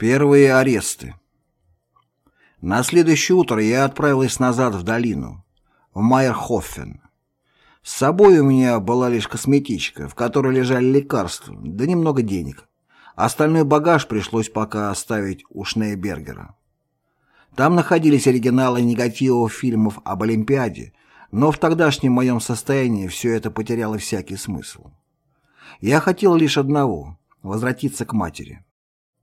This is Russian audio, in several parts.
Первые аресты. На следующее утро я отправилась назад в долину, в Майерхофен. С собой у меня была лишь косметичка, в которой лежали лекарства, да немного денег. Остальной багаж пришлось пока оставить у Шнейбергера. Там находились оригиналы негативов фильмов об Олимпиаде, но в тогдашнем моем состоянии все это потеряло всякий смысл. Я хотел лишь одного — возвратиться к матери.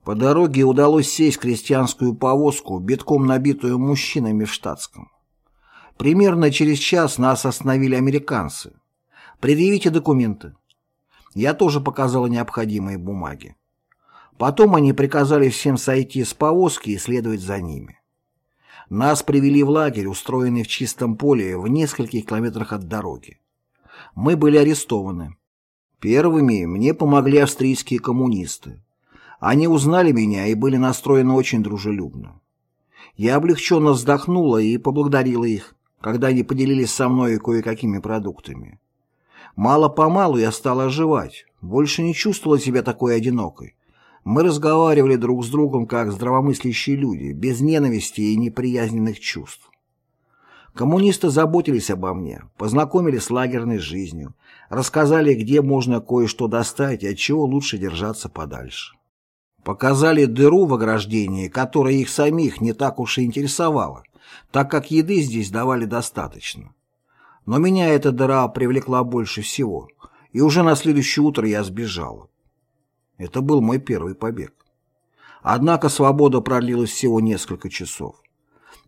По дороге удалось сесть крестьянскую повозку, битком набитую мужчинами в штатском. Примерно через час нас остановили американцы. «Предъявите документы». Я тоже показала необходимые бумаги. Потом они приказали всем сойти с повозки и следовать за ними. Нас привели в лагерь, устроенный в чистом поле в нескольких километрах от дороги. Мы были арестованы. Первыми мне помогли австрийские коммунисты. Они узнали меня и были настроены очень дружелюбно. Я облегченно вздохнула и поблагодарила их, когда они поделились со мной кое-какими продуктами. Мало-помалу я стала оживать, больше не чувствовала себя такой одинокой. Мы разговаривали друг с другом как здравомыслящие люди, без ненависти и неприязненных чувств. Коммунисты заботились обо мне, познакомили с лагерной жизнью, рассказали, где можно кое-что достать и от чего лучше держаться подальше. Показали дыру в ограждении, которая их самих не так уж и интересовала, так как еды здесь давали достаточно. Но меня эта дыра привлекла больше всего, и уже на следующее утро я сбежала. Это был мой первый побег. Однако свобода продлилась всего несколько часов.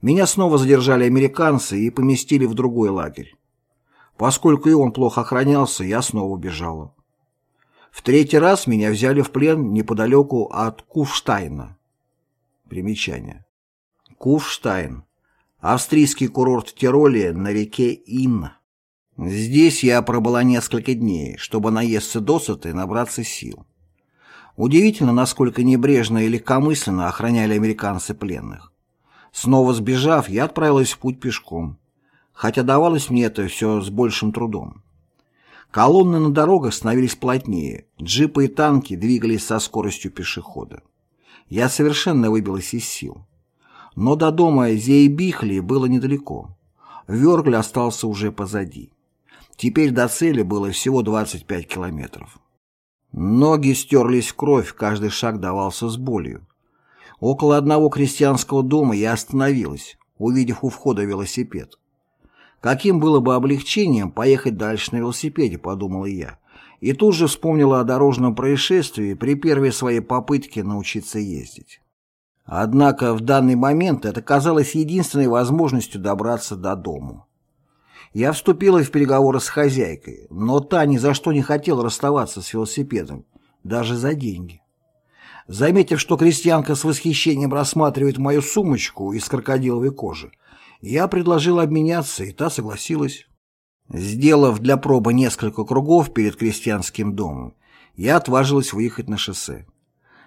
Меня снова задержали американцы и поместили в другой лагерь. Поскольку и он плохо охранялся, я снова бежала. В третий раз меня взяли в плен неподалеку от Куфштайна. Примечание. Куфштайн. Австрийский курорт в Тироле на реке Inn. Здесь я пробыла несколько дней, чтобы наесться досыта и набраться сил. Удивительно, насколько небрежно и легкомысленно охраняли американцы пленных. Снова сбежав, я отправилась в путь пешком, хотя давалось мне это все с большим трудом. Колонны на дорогах становились плотнее, джипы и танки двигались со скоростью пешехода. Я совершенно выбилась из сил. Но до дома Зейбихли было недалеко. Вергль остался уже позади. Теперь до цели было всего 25 километров. Ноги стерлись в кровь, каждый шаг давался с болью. Около одного крестьянского дома я остановилась, увидев у входа велосипед. Каким было бы облегчением поехать дальше на велосипеде, подумала я. И тут же вспомнила о дорожном происшествии при первой своей попытке научиться ездить. Однако в данный момент это казалось единственной возможностью добраться до дому. Я вступила в переговоры с хозяйкой, но та ни за что не хотела расставаться с велосипедом, даже за деньги. Заметив, что крестьянка с восхищением рассматривает мою сумочку из крокодиловой кожи, я предложил обменяться, и та согласилась. Сделав для пробы несколько кругов перед крестьянским домом, я отважилась выехать на шоссе.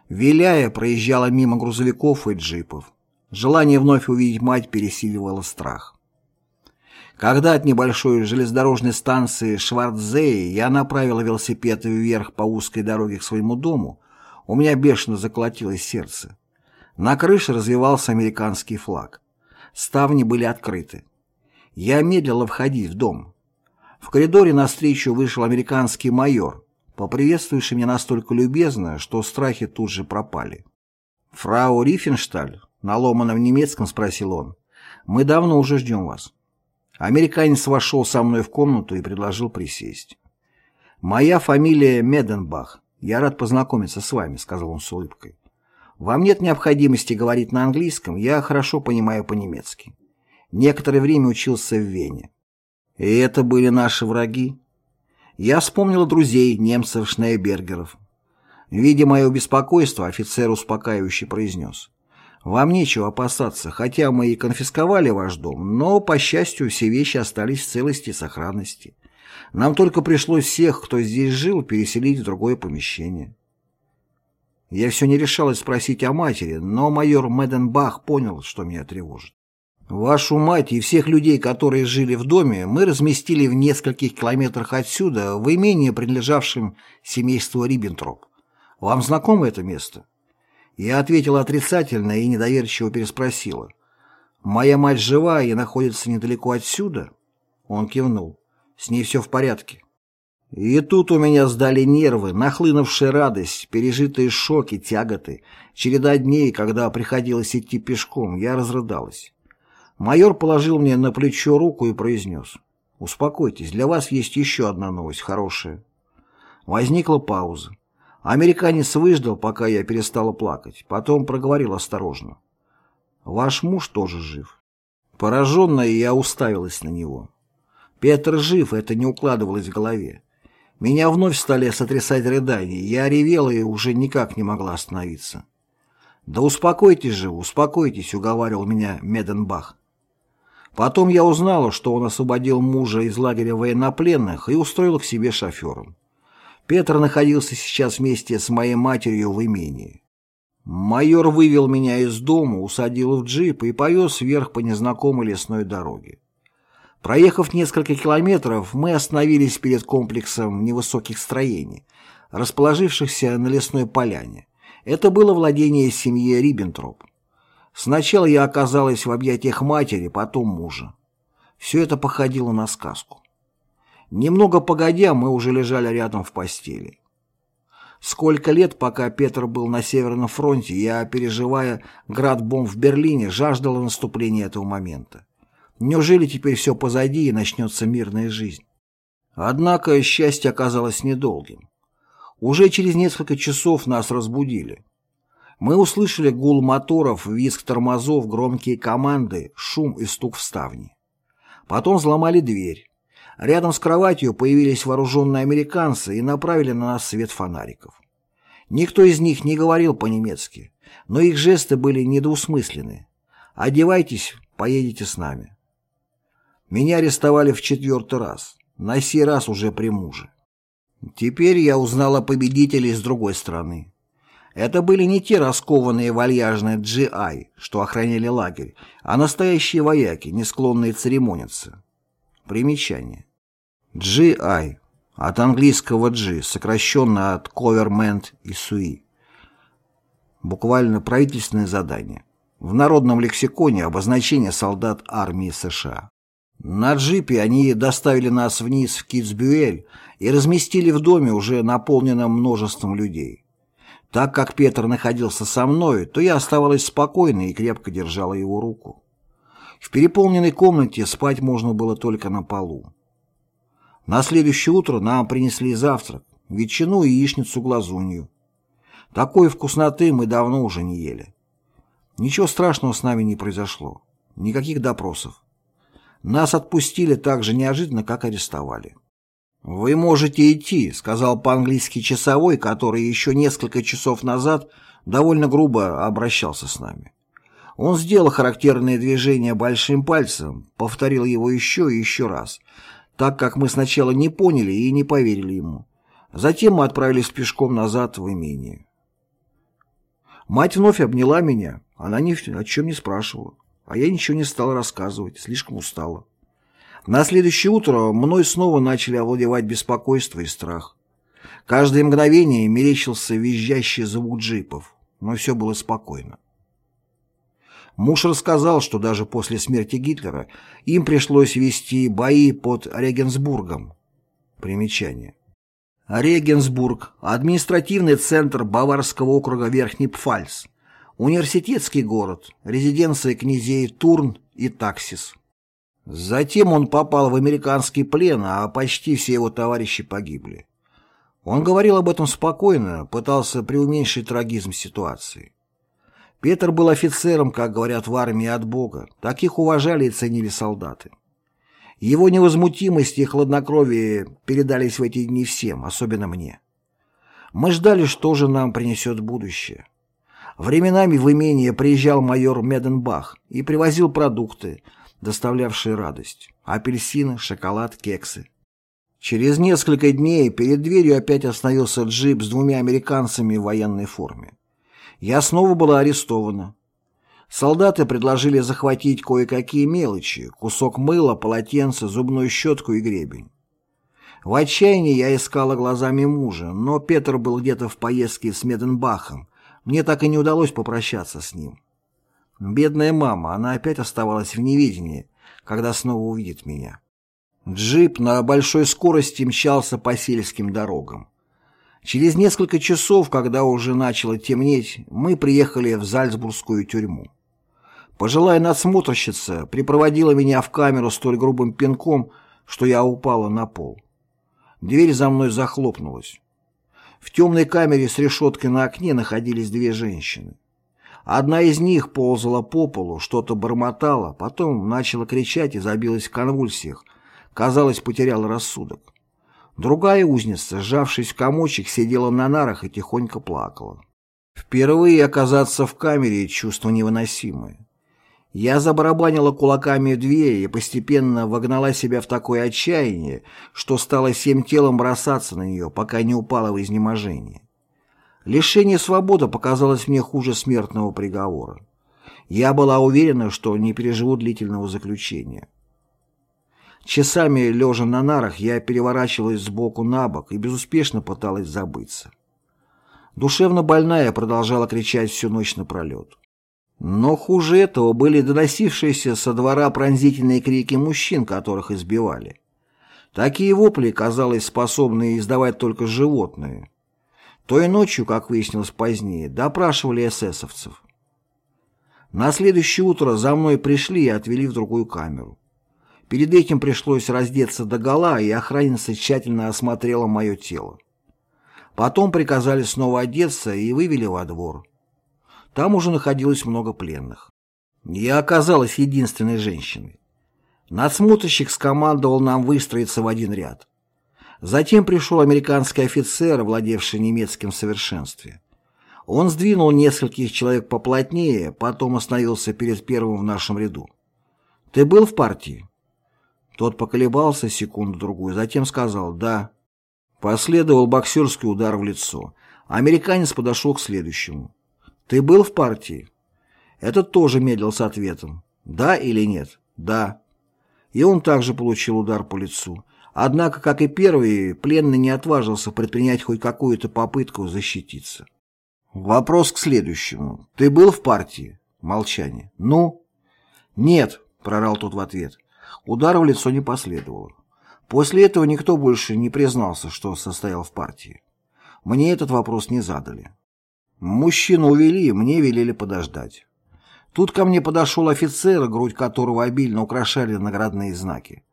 Виляя, проезжала мимо грузовиков и джипов. Желание вновь увидеть мать пересиливало страх. Когда от небольшой железнодорожной станции Шварцзее я направила велосипед вверх по узкой дороге к своему дому, у меня бешено заколотилось сердце. На крыше развивался американский флаг. Ставни были открыты. Я медлила входить в дом. В коридоре навстречу вышел американский майор, поприветствующий меня настолько любезно, что страхи тут же пропали. «Фрау Рифеншталь?» — на ломаном немецком спросил он. «Мы давно уже ждем вас». Американец вошел со мной в комнату и предложил присесть. «Моя фамилия Меденбах. Я рад познакомиться с вами», — сказал он с улыбкой. Вам нет необходимости говорить на английском, я хорошо понимаю по-немецки. Некоторое время учился в Вене. И это были наши враги. Я вспомнил друзей, немцев, шнейбергеров. Видя мое беспокойство, офицер успокаивающе произнес. «Вам нечего опасаться, хотя мы и конфисковали ваш дом, но, по счастью, все вещи остались в целости и сохранности. Нам только пришлось всех, кто здесь жил, переселить в другое помещение». Я все не решалась спросить о матери, но майор Меденбах понял, что меня тревожит. Вашу мать и всех людей, которые жили в доме, мы разместили в нескольких километрах отсюда, в имении, принадлежавшем семейству Риббентроп. Вам знакомо это место? Я ответила отрицательно и недоверчиво переспросила. «Моя мать жива и находится недалеко отсюда?» Он кивнул. «С ней все в порядке». И тут у меня сдали нервы, нахлынувшая радость, пережитые шоки, тяготы, череда дней, когда приходилось идти пешком, я разрыдалась. Майор положил мне на плечо руку и произнес. «Успокойтесь, для вас есть еще одна новость, хорошая». Возникла пауза. Американец выждал, пока я перестала плакать, потом проговорил осторожно. «Ваш муж тоже жив». Пораженная, я уставилась на него. Петр жив, это не укладывалось в голове. Меня вновь стали сотрясать рыдания, я ревела и уже никак не могла остановиться. «Да успокойтесь же, успокойтесь», — уговаривал меня Меденбах. Потом я узнала, что он освободил мужа из лагеря военнопленных и устроил к себе шофером. Петр находился сейчас вместе с моей матерью в имении. Майор вывел меня из дома, усадил в джип и повез вверх по незнакомой лесной дороге. Проехав несколько километров, мы остановились перед комплексом невысоких строений, расположившихся на лесной поляне. Это было владение семьи Риббентроп. Сначала я оказалась в объятиях матери, потом мужа. Все это походило на сказку. Немного погодя, мы уже лежали рядом в постели. Сколько лет, пока Петр был на Северном фронте, я, переживая град бомб в Берлине, жаждала наступления этого момента. Неужели теперь все позади и начнется мирная жизнь? Однако счастье оказалось недолгим. Уже через несколько часов нас разбудили. Мы услышали гул моторов, визг тормозов, громкие команды, шум и стук в ставни. Потом взломали дверь. Рядом с кроватью появились вооруженные американцы и направили на нас свет фонариков. Никто из них не говорил по-немецки, но их жесты были недоусмысленны. «Одевайтесь, поедете с нами». Меня арестовали в четвертый раз, на сей раз уже при муже. Теперь я узнала победителей с другой стороны. Это были не те раскованные вальяжные GI, что охраняли лагерь, а настоящие вояки, не склонные церемониться. Примечание. GI от английского G, сокращенно от Government и SUI. Буквально правительственное задание. В народном лексиконе обозначение солдат армии США. На джипе они доставили нас вниз в Китсбюэль и разместили в доме, уже наполненном множеством людей. Так как Петр находился со мной, то я оставалась спокойной и крепко держала его руку. В переполненной комнате спать можно было только на полу. На следующее утро нам принесли завтрак, ветчину и яичницу-глазунью. Такой вкусноты мы давно уже не ели. Ничего страшного с нами не произошло. Никаких допросов. Нас отпустили так же неожиданно, как арестовали. «Вы можете идти», — сказал по-английски часовой, который еще несколько часов назад довольно грубо обращался с нами. Он сделал характерное движение большим пальцем, повторил его еще и еще раз, так как мы сначала не поняли и не поверили ему. Затем мы отправились пешком назад в имение. Мать вновь обняла меня, она ни о чем не спрашивала. А я ничего не стал рассказывать, слишком устала. На следующее утро мной снова начали овладевать беспокойство и страх. Каждое мгновение мерещился визжащий звук джипов, но все было спокойно. Муж рассказал, что даже после смерти Гитлера им пришлось вести бои под Регенсбургом. Примечание. Регенсбург – административный центр Баварского округа Верхний Пфальц, университетский город, резиденция князей Турн и Таксис. Затем он попал в американский плен, а почти все его товарищи погибли. Он говорил об этом спокойно, пытался преуменьшить трагизм ситуации. Петр был офицером, как говорят в армии, от Бога. Таких уважали и ценили солдаты. Его невозмутимость и хладнокровие передались в эти дни всем, особенно мне. Мы ждали, что же нам принесет будущее. Временами в имение приезжал майор Меденбах и привозил продукты, доставлявшие радость. Апельсины, шоколад, кексы. Через несколько дней перед дверью опять остановился джип с двумя американцами в военной форме. Я снова была арестована. Солдаты предложили захватить кое-какие мелочи, кусок мыла, полотенце, зубную щетку и гребень. В отчаянии я искала глазами мужа, но Петр был где-то в поездке с Меденбахом, Мне так и не удалось попрощаться с ним. Бедная мама, она опять оставалась в неведении, когда снова увидит меня. Джип на большой скорости мчался по сельским дорогам. Через несколько часов, когда уже начало темнеть, мы приехали в Зальцбургскую тюрьму. Пожилая надсмотрщица припроводила меня в камеру столь грубым пинком, что я упала на пол. Дверь за мной захлопнулась. В темной камере с решеткой на окне находились две женщины. Одна из них ползала по полу, что-то бормотала, потом начала кричать и забилась в конвульсиях, казалось, потеряла рассудок. Другая узница, сжавшись в комочек, сидела на нарах и тихонько плакала. Впервые оказаться в камере — чувство невыносимое. Я забарабанила кулаками в дверь и постепенно вогнала себя в такое отчаяние, что стала всем телом бросаться на нее, пока не упала в изнеможение. Лишение свободы показалось мне хуже смертного приговора. Я была уверена, что не переживу длительного заключения. Часами, лежа на нарах, я переворачивалась сбоку на бок и безуспешно пыталась забыться. Душевно больная продолжала кричать всю ночь напролет. Но хуже этого были доносившиеся со двора пронзительные крики мужчин, которых избивали. Такие вопли, казалось, способны издавать только животные. Той ночью, как выяснилось позднее, допрашивали эсэсовцев. На следующее утро за мной пришли и отвели в другую камеру. Перед этим пришлось раздеться догола, и охранница тщательно осмотрела мое тело. Потом приказали снова одеться и вывели во двор. Там уже находилось много пленных. Я оказалась единственной женщиной. Надсмотрщик скомандовал нам выстроиться в один ряд. Затем пришел американский офицер, владевший немецким в совершенстве. Он сдвинул нескольких человек поплотнее, потом остановился перед первым в нашем ряду. «Ты был в партии?» Тот поколебался секунду-другую, затем сказал «да». Последовал боксерский удар в лицо. Американец подошел к следующему. «Ты был в партии?» Этот тоже медлил с ответом. «Да или нет?» «Да». И он также получил удар по лицу. Однако, как и первый, пленный не отважился предпринять хоть какую-то попытку защититься. Вопрос к следующему. «Ты был в партии?» Молчание. «Ну?» «Нет», — прорал тот в ответ. Удара в лицо не последовало. После этого никто больше не признался, что состоял в партии. Мне этот вопрос не задали. Мужчину увели, мне велели подождать. Тут ко мне подошел офицер, грудь которого обильно украшали наградные знаки.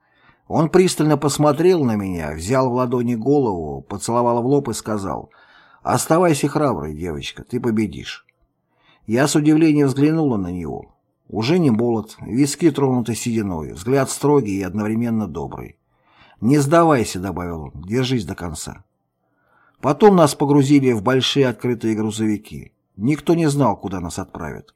Он пристально посмотрел на меня, взял в ладони голову, поцеловал в лоб и сказал «Оставайся храброй, девочка, ты победишь». Я с удивлением взглянула на него. Уже не молод, виски тронуты сединой, взгляд строгий и одновременно добрый. «Не сдавайся», — добавил он, — «держись до конца». Потом нас погрузили в большие открытые грузовики. Никто не знал, куда нас отправят.